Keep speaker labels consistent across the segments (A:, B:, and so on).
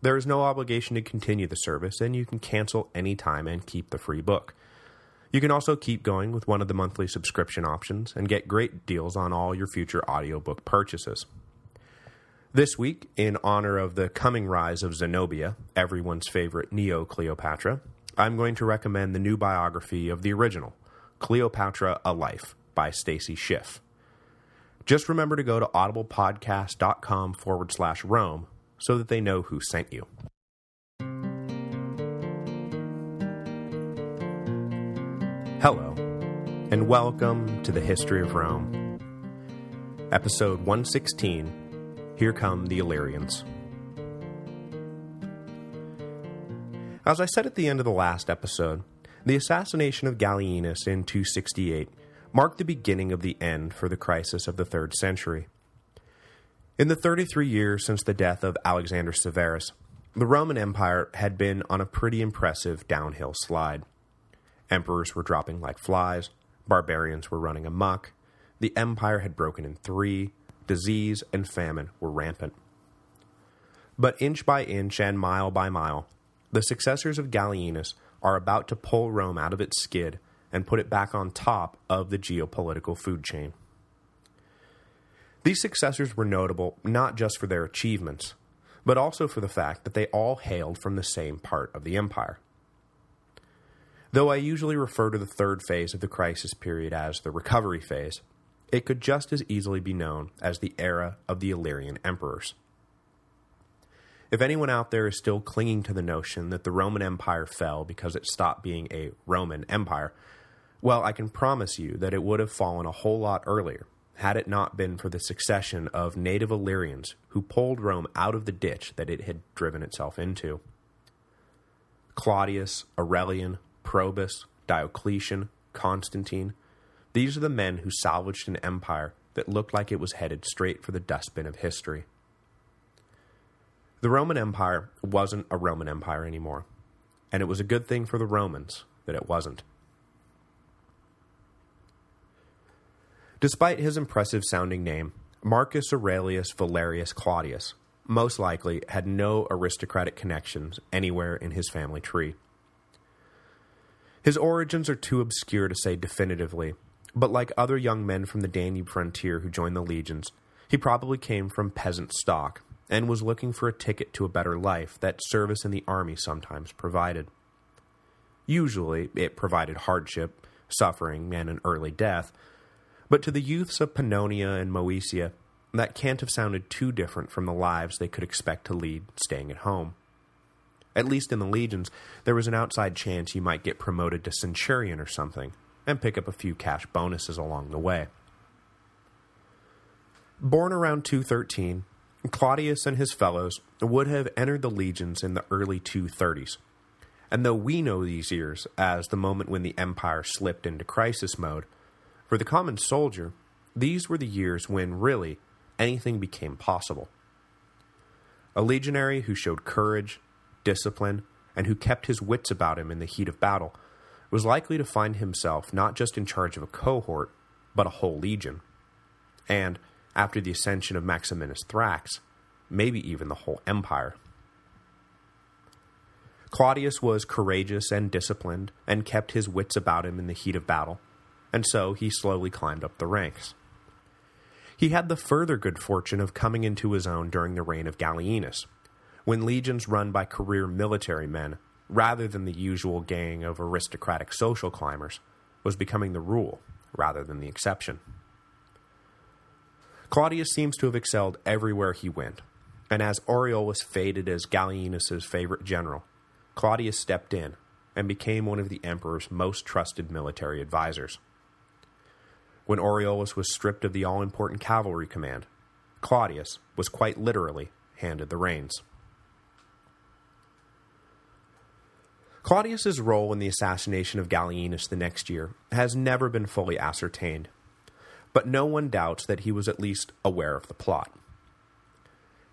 A: There is no obligation to continue the service, and you can cancel anytime and keep the free book. You can also keep going with one of the monthly subscription options and get great deals on all your future audiobook purchases. This week, in honor of the coming rise of Zenobia, everyone's favorite Neo-Cleopatra, I'm going to recommend the new biography of the original, Cleopatra, A Life, by Stacy Schiff. Just remember to go to audiblepodcast.com forward slash Rome so that they know who sent you. Hello, and welcome to the History of Rome. Episode 116, Here Come the Illyrians. As I said at the end of the last episode, the assassination of Gallienus in 268 marked the beginning of the end for the crisis of the 3rd century. In the 33 years since the death of Alexander Severus, the Roman Empire had been on a pretty impressive downhill slide. Emperors were dropping like flies, barbarians were running amok, the empire had broken in three, disease and famine were rampant. But inch by inch and mile by mile, the successors of Gallienus are about to pull Rome out of its skid and put it back on top of the geopolitical food chain. These successors were notable not just for their achievements, but also for the fact that they all hailed from the same part of the empire. Though I usually refer to the third phase of the crisis period as the recovery phase, it could just as easily be known as the era of the Illyrian emperors. If anyone out there is still clinging to the notion that the Roman Empire fell because it stopped being a Roman Empire, well, I can promise you that it would have fallen a whole lot earlier had it not been for the succession of native Illyrians who pulled Rome out of the ditch that it had driven itself into. Claudius, Aurelian, Probus, Diocletian, Constantine, these are the men who salvaged an empire that looked like it was headed straight for the dustbin of history. The Roman Empire wasn't a Roman Empire anymore, and it was a good thing for the Romans that it wasn't. Despite his impressive-sounding name, Marcus Aurelius Valerius Claudius most likely had no aristocratic connections anywhere in his family tree. His origins are too obscure to say definitively, but like other young men from the Danube frontier who joined the legions, he probably came from peasant stock and was looking for a ticket to a better life that service in the army sometimes provided. Usually, it provided hardship, suffering, and an early death, but to the youths of Pannonia and Moesia, that can't have sounded too different from the lives they could expect to lead staying at home. At least in the legions, there was an outside chance you might get promoted to centurion or something, and pick up a few cash bonuses along the way. Born around 213, Claudius and his fellows would have entered the legions in the early 230s, and though we know these years as the moment when the empire slipped into crisis mode, for the common soldier, these were the years when, really, anything became possible. A legionary who showed courage, discipline, and who kept his wits about him in the heat of battle was likely to find himself not just in charge of a cohort, but a whole legion. And, after the ascension of Maximinus Thrax, maybe even the whole empire. Claudius was courageous and disciplined, and kept his wits about him in the heat of battle, and so he slowly climbed up the ranks. He had the further good fortune of coming into his own during the reign of Gallienus, when legions run by career military men, rather than the usual gang of aristocratic social climbers, was becoming the rule, rather than the exception. Claudius seems to have excelled everywhere he went, and as Aureolus faded as Gallienus's favorite general, Claudius stepped in and became one of the emperor's most trusted military advisors when Aureolus was stripped of the all-important cavalry command. Claudius was quite literally handed the reins. Claudius's role in the assassination of Gallienus the next year has never been fully ascertained, but no one doubts that he was at least aware of the plot.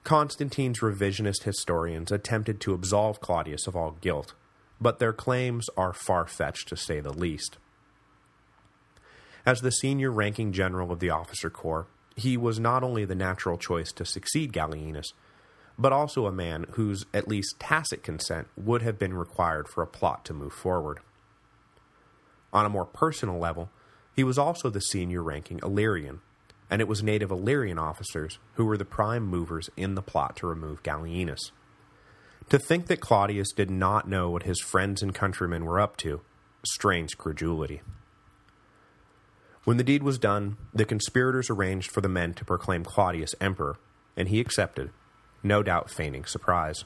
A: Constantine's revisionist historians attempted to absolve Claudius of all guilt, but their claims are far-fetched to say the least. As the senior ranking general of the officer corps, he was not only the natural choice to succeed Gallienus, but also a man whose at least tacit consent would have been required for a plot to move forward. On a more personal level, he was also the senior-ranking Illyrian, and it was native Illyrian officers who were the prime movers in the plot to remove Gallienus. To think that Claudius did not know what his friends and countrymen were up to strains credulity. When the deed was done, the conspirators arranged for the men to proclaim Claudius emperor, and he accepted, no doubt feigning surprise.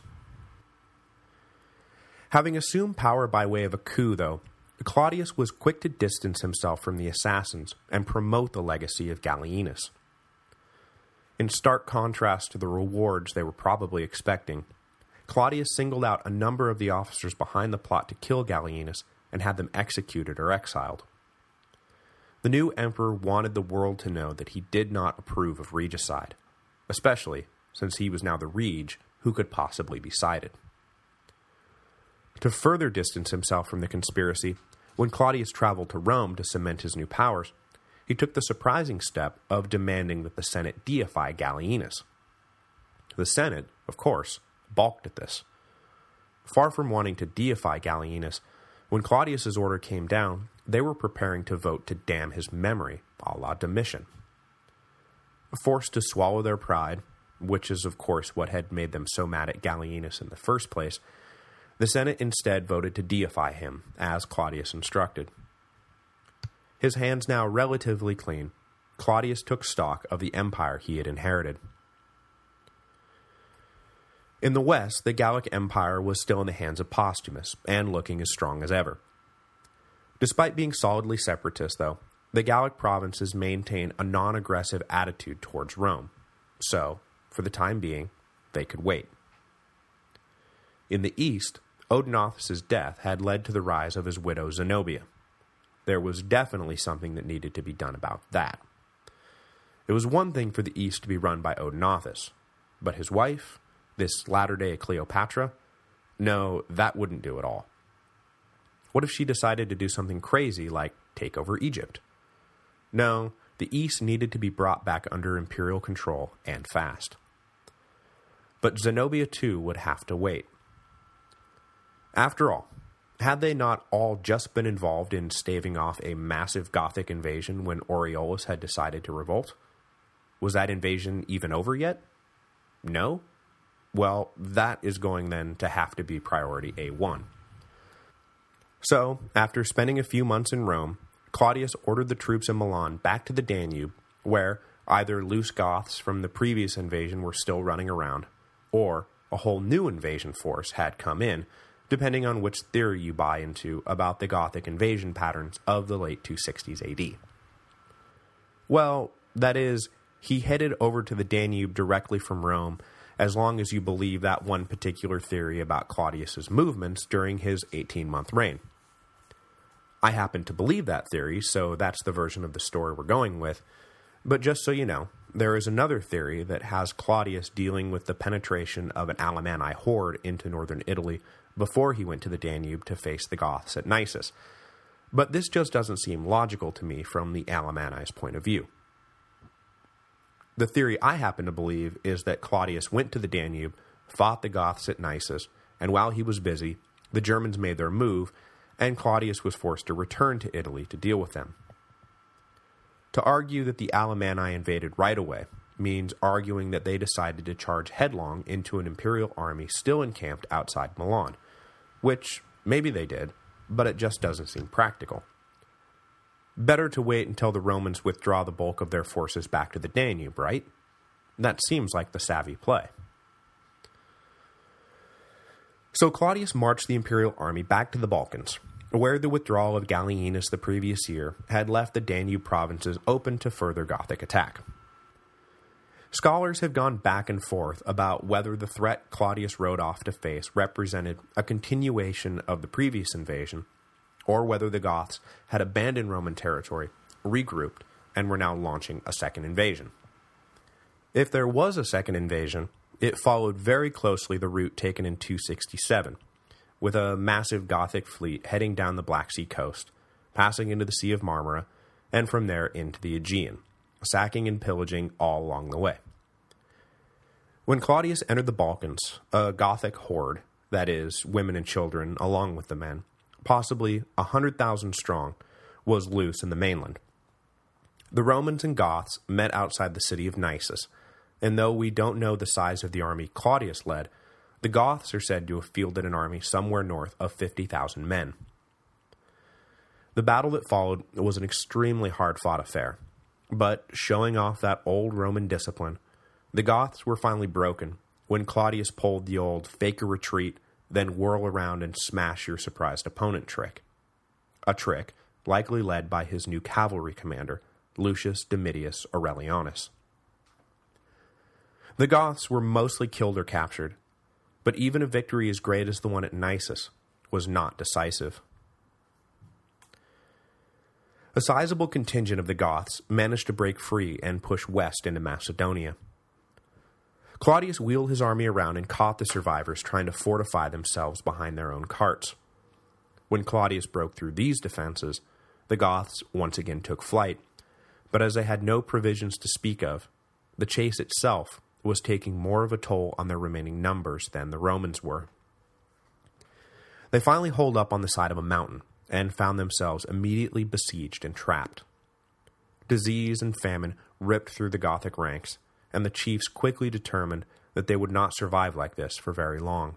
A: Having assumed power by way of a coup, though, Claudius was quick to distance himself from the assassins and promote the legacy of Gallienus. In stark contrast to the rewards they were probably expecting, Claudius singled out a number of the officers behind the plot to kill Gallienus and had them executed or exiled. The new emperor wanted the world to know that he did not approve of regicide, especially since he was now the rege who could possibly be cited. To further distance himself from the conspiracy, when Claudius traveled to Rome to cement his new powers, he took the surprising step of demanding that the Senate deify Gallienus. The Senate, of course, balked at this. Far from wanting to deify Gallienus, when Claudius's order came down, they were preparing to vote to damn his memory, a la Domitian. Forced to swallow their pride, which is of course what had made them so mad at Gallienus in the first place, the Senate instead voted to deify him, as Claudius instructed. His hands now relatively clean, Claudius took stock of the empire he had inherited. In the west, the Gallic Empire was still in the hands of Postumus, and looking as strong as ever. Despite being solidly separatist, though, the Gallic provinces maintained a non-aggressive attitude towards Rome, so, for the time being, they could wait. In the east, Odenathus' death had led to the rise of his widow Zenobia. There was definitely something that needed to be done about that. It was one thing for the east to be run by Odenathus, but his wife, this latter-day Cleopatra, no, that wouldn't do at all. What if she decided to do something crazy like take over Egypt? No, the East needed to be brought back under imperial control, and fast. But Zenobia too would have to wait. After all, had they not all just been involved in staving off a massive Gothic invasion when Aureolus had decided to revolt? Was that invasion even over yet? No? Well, that is going then to have to be priority A1. So, after spending a few months in Rome, Claudius ordered the troops in Milan back to the Danube, where either loose Goths from the previous invasion were still running around, or a whole new invasion force had come in, depending on which theory you buy into about the Gothic invasion patterns of the late 260s AD. Well, that is, he headed over to the Danube directly from Rome, as long as you believe that one particular theory about Claudius's movements during his 18-month reign. I happen to believe that theory, so that's the version of the story we're going with, but just so you know, there is another theory that has Claudius dealing with the penetration of an Alemanni horde into northern Italy before he went to the Danube to face the Goths at Nisus, but this just doesn't seem logical to me from the Alemanni's point of view. The theory I happen to believe is that Claudius went to the Danube, fought the Goths at Nisus, and while he was busy, the Germans made their move, and Claudius was forced to return to Italy to deal with them. To argue that the Alemanni invaded right away means arguing that they decided to charge headlong into an imperial army still encamped outside Milan, which maybe they did, but it just doesn't seem practical. Better to wait until the Romans withdraw the bulk of their forces back to the Danube, right? That seems like the savvy play. So Claudius marched the imperial army back to the Balkans, where the withdrawal of Gallienus the previous year had left the Danube provinces open to further Gothic attack. Scholars have gone back and forth about whether the threat Claudius rode off to face represented a continuation of the previous invasion, or whether the Goths had abandoned Roman territory, regrouped, and were now launching a second invasion. If there was a second invasion, it followed very closely the route taken in 267, with a massive Gothic fleet heading down the Black Sea coast, passing into the Sea of Marmara, and from there into the Aegean sacking and pillaging all along the way. When Claudius entered the Balkans, a Gothic horde, that is, women and children along with the men, possibly a 100,000 strong, was loose in the mainland. The Romans and Goths met outside the city of Nisus, and though we don't know the size of the army Claudius led, the Goths are said to have fielded an army somewhere north of 50,000 men. The battle that followed was an extremely hard-fought affair, but showing off that old Roman discipline, the Goths were finally broken when Claudius pulled the old fake retreat, then whirl around and smash your surprised opponent trick. A trick likely led by his new cavalry commander, Lucius Domitius Aurelianus. The Goths were mostly killed or captured, but even a victory as great as the one at Nisus was not decisive. A sizable contingent of the Goths managed to break free and push west into Macedonia. Claudius wheeled his army around and caught the survivors trying to fortify themselves behind their own carts. When Claudius broke through these defenses, the Goths once again took flight, but as they had no provisions to speak of, the chase itself was taking more of a toll on their remaining numbers than the Romans were. They finally holed up on the side of a mountain, and found themselves immediately besieged and trapped. Disease and famine ripped through the Gothic ranks, and the chiefs quickly determined that they would not survive like this for very long.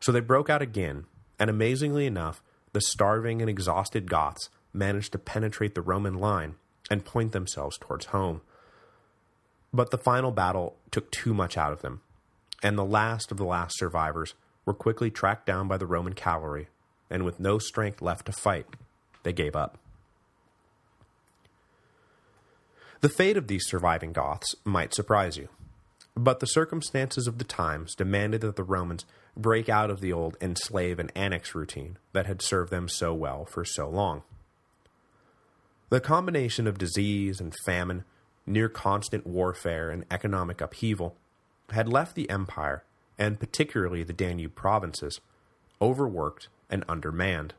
A: So they broke out again, and amazingly enough, the starving and exhausted Goths managed to penetrate the Roman line and point themselves towards home. But the final battle took too much out of them, and the last of the last survivors were quickly tracked down by the Roman cavalry and with no strength left to fight, they gave up. The fate of these surviving Goths might surprise you, but the circumstances of the times demanded that the Romans break out of the old enslave and annex routine that had served them so well for so long. The combination of disease and famine, near constant warfare and economic upheaval, had left the empire, and particularly the Danube provinces, overworked and undermanned.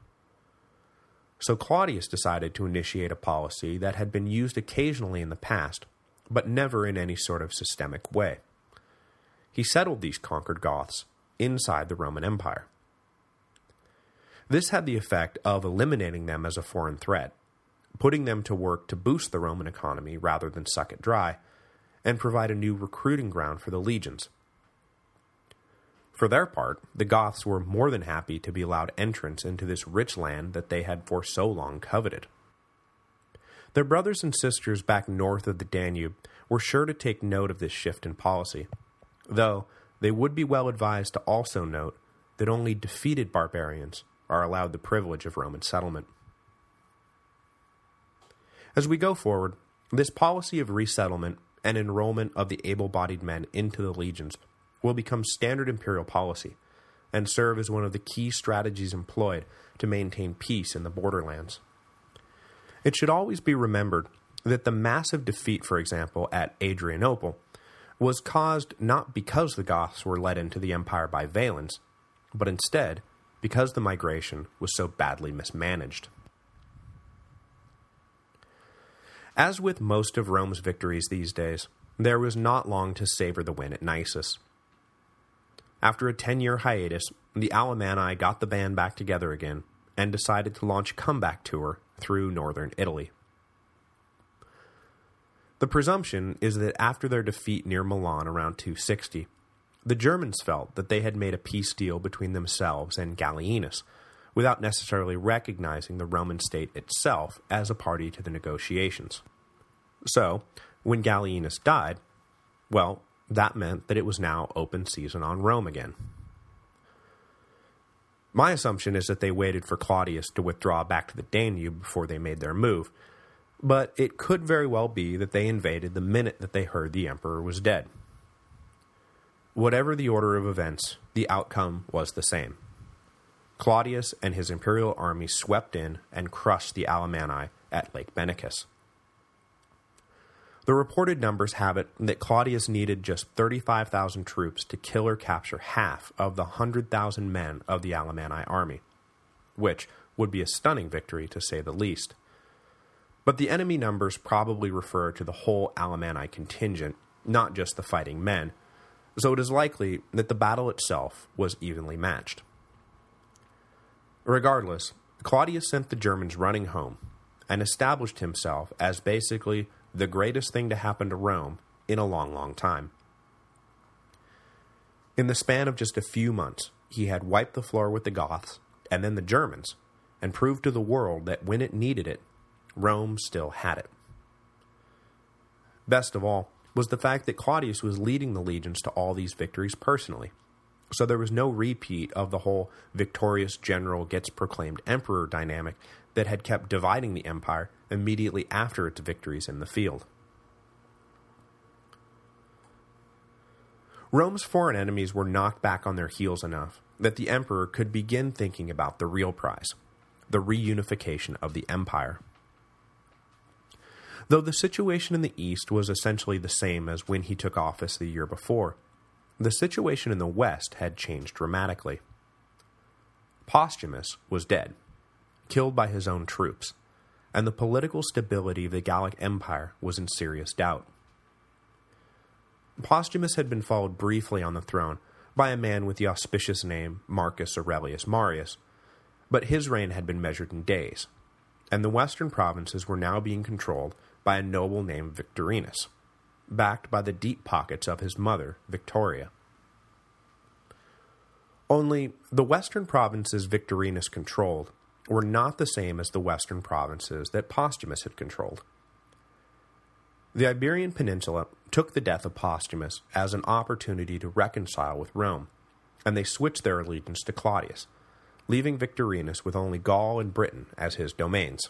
A: So Claudius decided to initiate a policy that had been used occasionally in the past, but never in any sort of systemic way. He settled these conquered Goths inside the Roman Empire. This had the effect of eliminating them as a foreign threat, putting them to work to boost the Roman economy rather than suck it dry, and provide a new recruiting ground for the legions, for their part, the Goths were more than happy to be allowed entrance into this rich land that they had for so long coveted. Their brothers and sisters back north of the Danube were sure to take note of this shift in policy, though they would be well advised to also note that only defeated barbarians are allowed the privilege of Roman settlement. As we go forward, this policy of resettlement and enrollment of the able-bodied men into the legions will become standard imperial policy and serve as one of the key strategies employed to maintain peace in the borderlands. It should always be remembered that the massive defeat, for example, at Adrianople, was caused not because the Goths were led into the empire by Valens, but instead because the migration was so badly mismanaged. As with most of Rome's victories these days, there was not long to savor the win at Nisus. After a 10-year hiatus, the Alemanni got the band back together again and decided to launch a comeback tour through northern Italy. The presumption is that after their defeat near Milan around 260, the Germans felt that they had made a peace deal between themselves and Gallienus, without necessarily recognizing the Roman state itself as a party to the negotiations. So, when Gallienus died, well, that meant that it was now open season on Rome again. My assumption is that they waited for Claudius to withdraw back to the Danube before they made their move, but it could very well be that they invaded the minute that they heard the emperor was dead. Whatever the order of events, the outcome was the same. Claudius and his imperial army swept in and crushed the Alemanni at Lake Benacus. The reported numbers have it that Claudius needed just 35,000 troops to kill or capture half of the 100,000 men of the Alemanni army, which would be a stunning victory to say the least. But the enemy numbers probably refer to the whole Alemanni contingent, not just the fighting men, so it is likely that the battle itself was evenly matched. Regardless, Claudius sent the Germans running home, and established himself as basically the greatest thing to happen to Rome in a long, long time. In the span of just a few months, he had wiped the floor with the Goths, and then the Germans, and proved to the world that when it needed it, Rome still had it. Best of all was the fact that Claudius was leading the legions to all these victories personally, so there was no repeat of the whole victorious general gets proclaimed emperor dynamic that had kept dividing the empire immediately after its victories in the field. Rome's foreign enemies were knocked back on their heels enough that the emperor could begin thinking about the real prize, the reunification of the empire. Though the situation in the east was essentially the same as when he took office the year before, the situation in the west had changed dramatically. Postumus was dead, killed by his own troops, and the political stability of the Gallic Empire was in serious doubt. Postumus had been followed briefly on the throne by a man with the auspicious name Marcus Aurelius Marius, but his reign had been measured in days, and the western provinces were now being controlled by a noble named Victorinus, backed by the deep pockets of his mother, Victoria. Only, the western provinces Victorinus controlled were not the same as the western provinces that Postumus had controlled. The Iberian Peninsula took the death of Postumus as an opportunity to reconcile with Rome, and they switched their allegiance to Claudius, leaving Victorinus with only Gaul and Britain as his domains.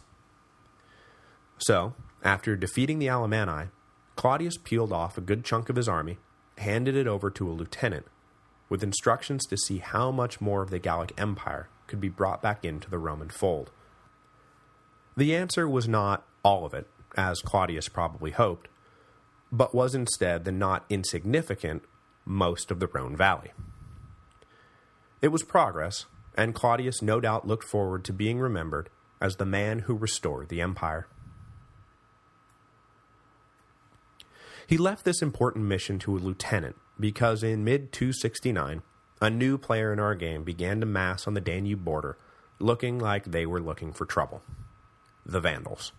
A: So, after defeating the Alemanni, Claudius peeled off a good chunk of his army, handed it over to a lieutenant, with instructions to see how much more of the Gallic Empire could be brought back into the Roman fold. The answer was not all of it, as Claudius probably hoped, but was instead the not insignificant most of the Rhone Valley. It was progress, and Claudius no doubt looked forward to being remembered as the man who restored the empire. He left this important mission to a lieutenant because in mid-269, a new player in our game began to mass on the Danube border, looking like they were looking for trouble. The Vandals.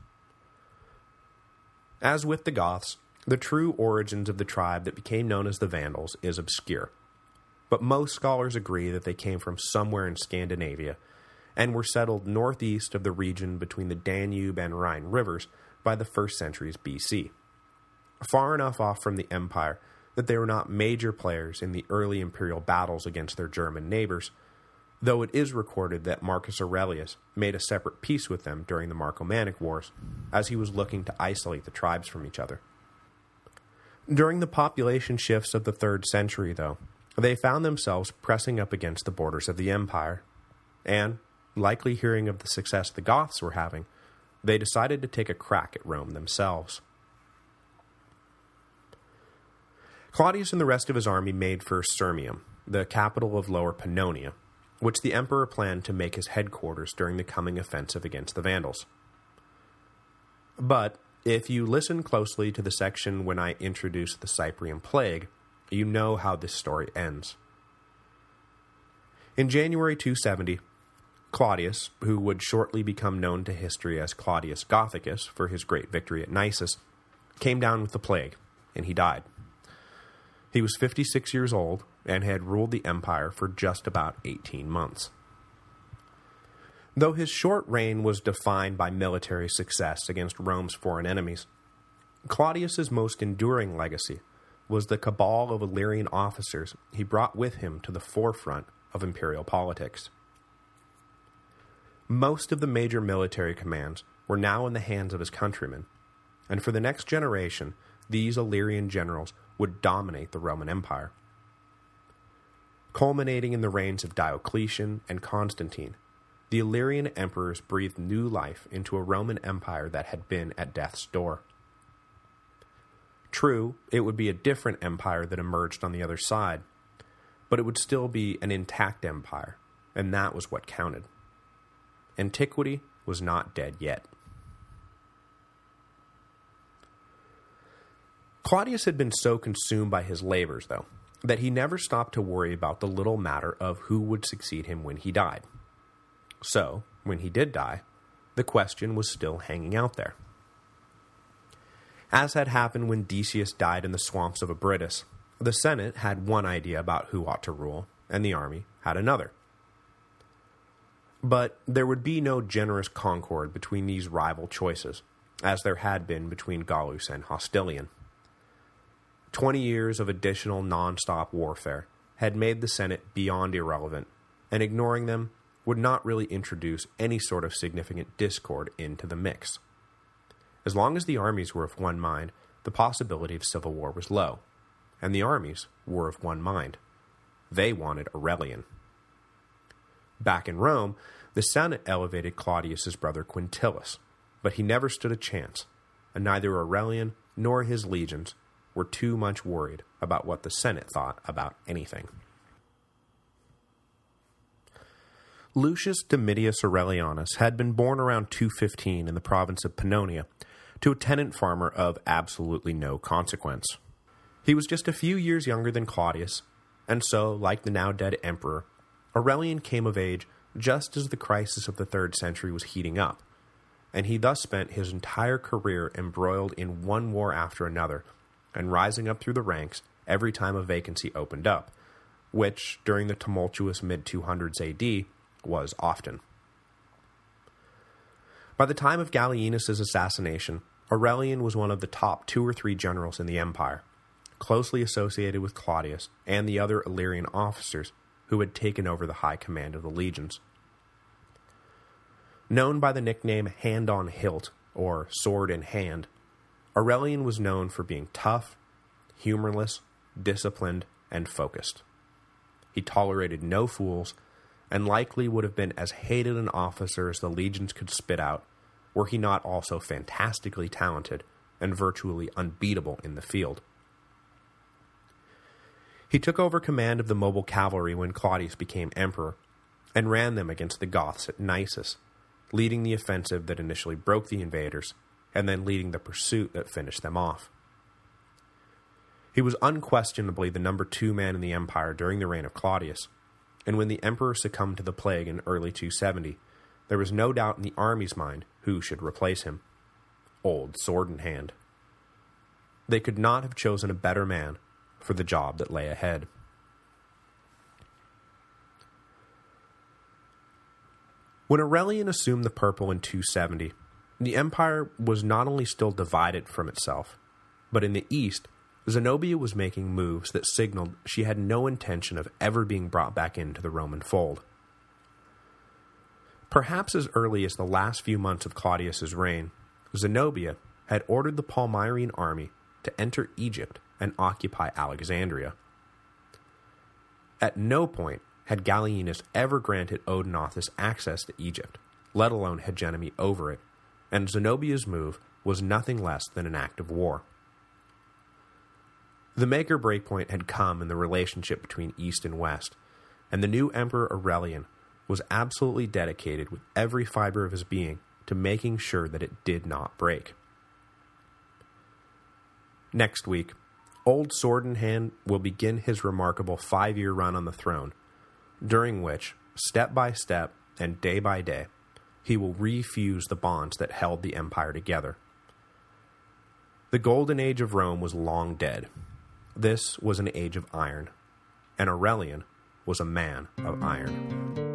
A: As with the Goths, the true origins of the tribe that became known as the Vandals is obscure, but most scholars agree that they came from somewhere in Scandinavia and were settled northeast of the region between the Danube and Rhine rivers by the first centuries BC, far enough off from the empire that they were not major players in the early imperial battles against their German neighbors, though it is recorded that Marcus Aurelius made a separate peace with them during the Marcomannic Wars, as he was looking to isolate the tribes from each other. During the population shifts of the 3rd century, though, they found themselves pressing up against the borders of the empire, and, likely hearing of the success the Goths were having, they decided to take a crack at Rome themselves. Claudius and the rest of his army made for Sirmium, the capital of Lower Pannonia, which the emperor planned to make his headquarters during the coming offensive against the Vandals. But, if you listen closely to the section when I introduce the Cyprian Plague, you know how this story ends. In January 270, Claudius, who would shortly become known to history as Claudius Gothicus for his great victory at Nisus, came down with the plague, and he died. He was 56 years old and had ruled the empire for just about 18 months. Though his short reign was defined by military success against Rome's foreign enemies, Claudius's most enduring legacy was the cabal of Illyrian officers he brought with him to the forefront of imperial politics. Most of the major military commands were now in the hands of his countrymen, and for the next generation, these Illyrian generals would dominate the Roman Empire. Culminating in the reigns of Diocletian and Constantine, the Illyrian emperors breathed new life into a Roman Empire that had been at death's door. True, it would be a different empire that emerged on the other side, but it would still be an intact empire, and that was what counted. Antiquity was not dead yet. Claudius had been so consumed by his labors, though, that he never stopped to worry about the little matter of who would succeed him when he died. So, when he did die, the question was still hanging out there. As had happened when Decius died in the swamps of Abritus, the Senate had one idea about who ought to rule, and the army had another. But there would be no generous concord between these rival choices, as there had been between Gallus and Hostilian. Twenty years of additional non-stop warfare had made the Senate beyond irrelevant, and ignoring them would not really introduce any sort of significant discord into the mix. As long as the armies were of one mind, the possibility of civil war was low, and the armies were of one mind. They wanted Aurelian. Back in Rome, the Senate elevated Claudius's brother Quintillus, but he never stood a chance, and neither Aurelian nor his legions were too much worried about what the Senate thought about anything. Lucius Domitius Aurelianus had been born around 215 in the province of Pannonia to a tenant farmer of absolutely no consequence. He was just a few years younger than Claudius, and so, like the now-dead emperor, Aurelian came of age just as the crisis of the 3rd century was heating up, and he thus spent his entire career embroiled in one war after another, and rising up through the ranks every time a vacancy opened up, which, during the tumultuous mid-200s AD, was often. By the time of Gallienus's assassination, Aurelian was one of the top two or three generals in the empire, closely associated with Claudius and the other Illyrian officers who had taken over the high command of the legions. Known by the nickname Hand on Hilt, or Sword in Hand, Aurelian was known for being tough, humorless, disciplined, and focused. He tolerated no fools and likely would have been as hated an officer as the legions could spit out, were he not also fantastically talented and virtually unbeatable in the field. He took over command of the mobile cavalry when Claudius became emperor, and ran them against the Goths at Nisus, leading the offensive that initially broke the invaders, and then leading the pursuit that finished them off. He was unquestionably the number two man in the empire during the reign of Claudius, and when the emperor succumbed to the plague in early 270, there was no doubt in the army's mind who should replace him. Old sword in hand. They could not have chosen a better man for the job that lay ahead. When Aurelian assumed the purple in 270, the empire was not only still divided from itself, but in the east Zenobia was making moves that signaled she had no intention of ever being brought back into the Roman fold. Perhaps as early as the last few months of Claudius's reign, Zenobia had ordered the Palmyrene army to enter Egypt and occupy Alexandria. At no point had Gallienus ever granted Odenathus access to Egypt, let alone hegemony over it, and Zenobia's move was nothing less than an act of war. The make-or breakpoint had come in the relationship between East and West, and the new Emperor Aurelian was absolutely dedicated with every fiber of his being to making sure that it did not break. Next week, Old Sword in Hand will begin his remarkable five-year run on the throne, during which, step by step and day by day, he will refuse the bonds that held the empire together. The golden age of Rome was long dead, this was an age of iron, and Aurelian was a man of iron.